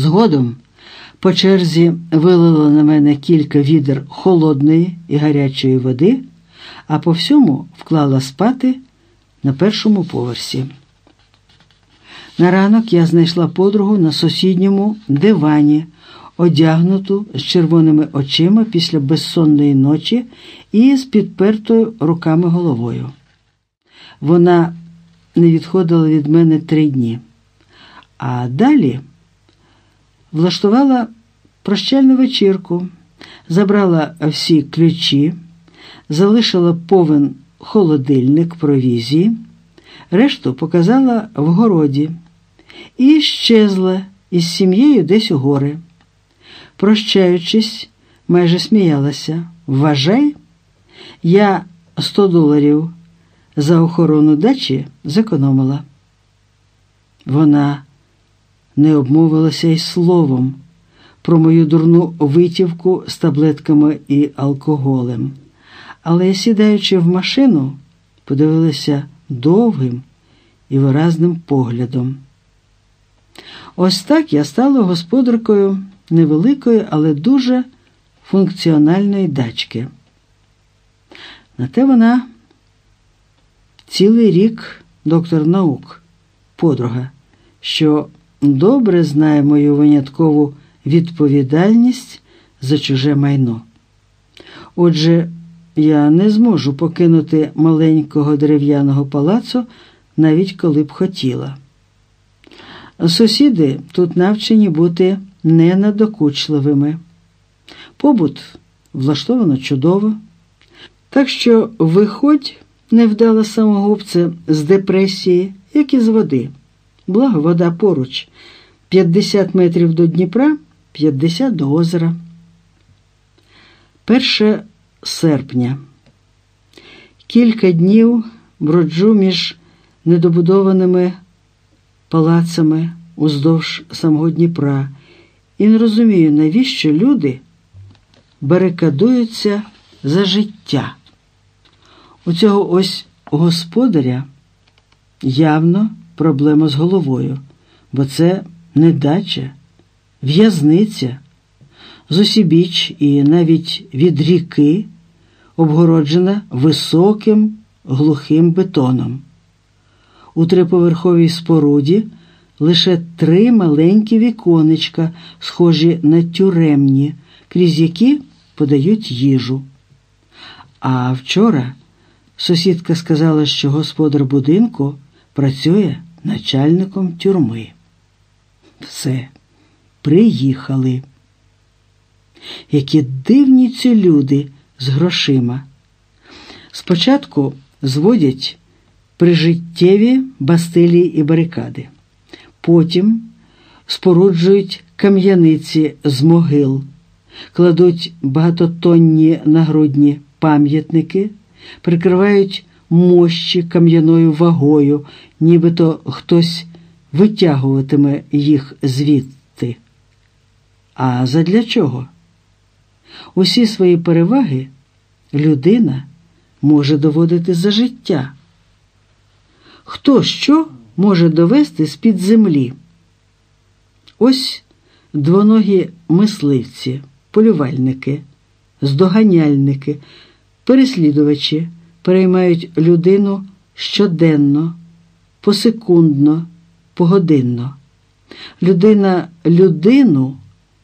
Згодом по черзі вилило на мене кілька відер холодної і гарячої води, а по всьому вклала спати на першому поверсі. На ранок я знайшла подругу на сусідньому дивані, одягнуту з червоними очима після безсонної ночі і з підпертою руками головою. Вона не відходила від мене три дні. А далі влаштувала прощальну вечірку, забрала всі ключі, залишила повен холодильник провізії, решту показала в городі і щезла із сім'єю десь у гори. Прощаючись, майже сміялася. Вважай, я 100 доларів за охорону дачі зекономила. Вона не обмовилася й словом про мою дурну витівку з таблетками і алкоголем, але, сідаючи в машину, подивилася довгим і виразним поглядом. Ось так я стала господаркою невеликої, але дуже функціональної дачки. На те вона цілий рік доктор наук, подруга, що добре знає мою виняткову відповідальність за чуже майно. Отже, я не зможу покинути маленького дерев'яного палацу, навіть коли б хотіла. Сусіди тут навчені бути ненадокучливими. Побут влаштовано чудово. Так що виходь, невдала самогубце з депресії, як із води. Благо вода поруч. 50 метрів до Дніпра, 50 до озера. 1 серпня. Кілька днів броджу між недобудованими палацами уздовж самого Дніпра і не розумію, навіщо люди барикадуються за життя. У цього ось господаря явно проблема з головою, бо це не дача, в'язниця, зусібіч і навіть від ріки обгороджена високим глухим бетоном. У триповерховій споруді лише три маленькі віконечка, схожі на тюремні, крізь які подають їжу. А вчора сусідка сказала, що господар будинку працює начальником тюрми. Все, приїхали. Які дивні ці люди з грошима. Спочатку зводять прижиттєві бастилії і барикади, потім споруджують кам'яниці з могил, кладуть багатотонні нагрудні пам'ятники, прикривають мощі кам'яною вагою, нібито хтось витягуватиме їх звідти. А задля чого? Усі свої переваги людина може доводити за життя. Хто що може довести з-під землі? Ось двоногі мисливці, полювальники, здоганяльники, переслідувачі переймають людину щоденно, посекундно, погодинно. Людина людину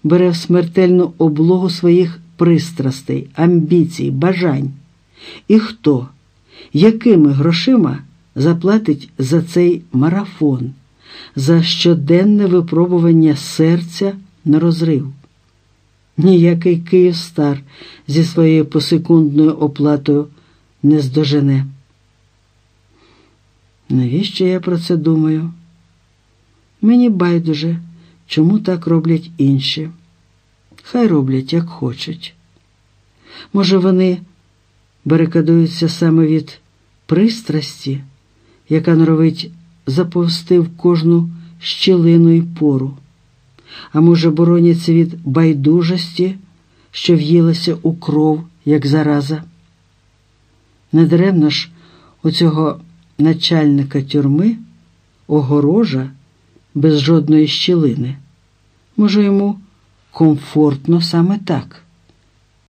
бере в смертельну облогу своїх пристрастей, амбіцій, бажань. І хто, якими грошима заплатить за цей марафон, за щоденне випробування серця на розрив? Ніякий Київстар зі своєю посекундною оплатою не здожене. Навіщо я про це думаю? Мені байдуже, чому так роблять інші. Хай роблять, як хочуть. Може, вони барикадуються саме від пристрасті, яка норовить заповсти в кожну щілину й пору, а може, бороняться від байдужості, що в'їлася у кров, як зараза. Недаремно ж у цього начальника тюрми огорожа без жодної щілини, Може, йому комфортно саме так.